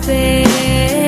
despair.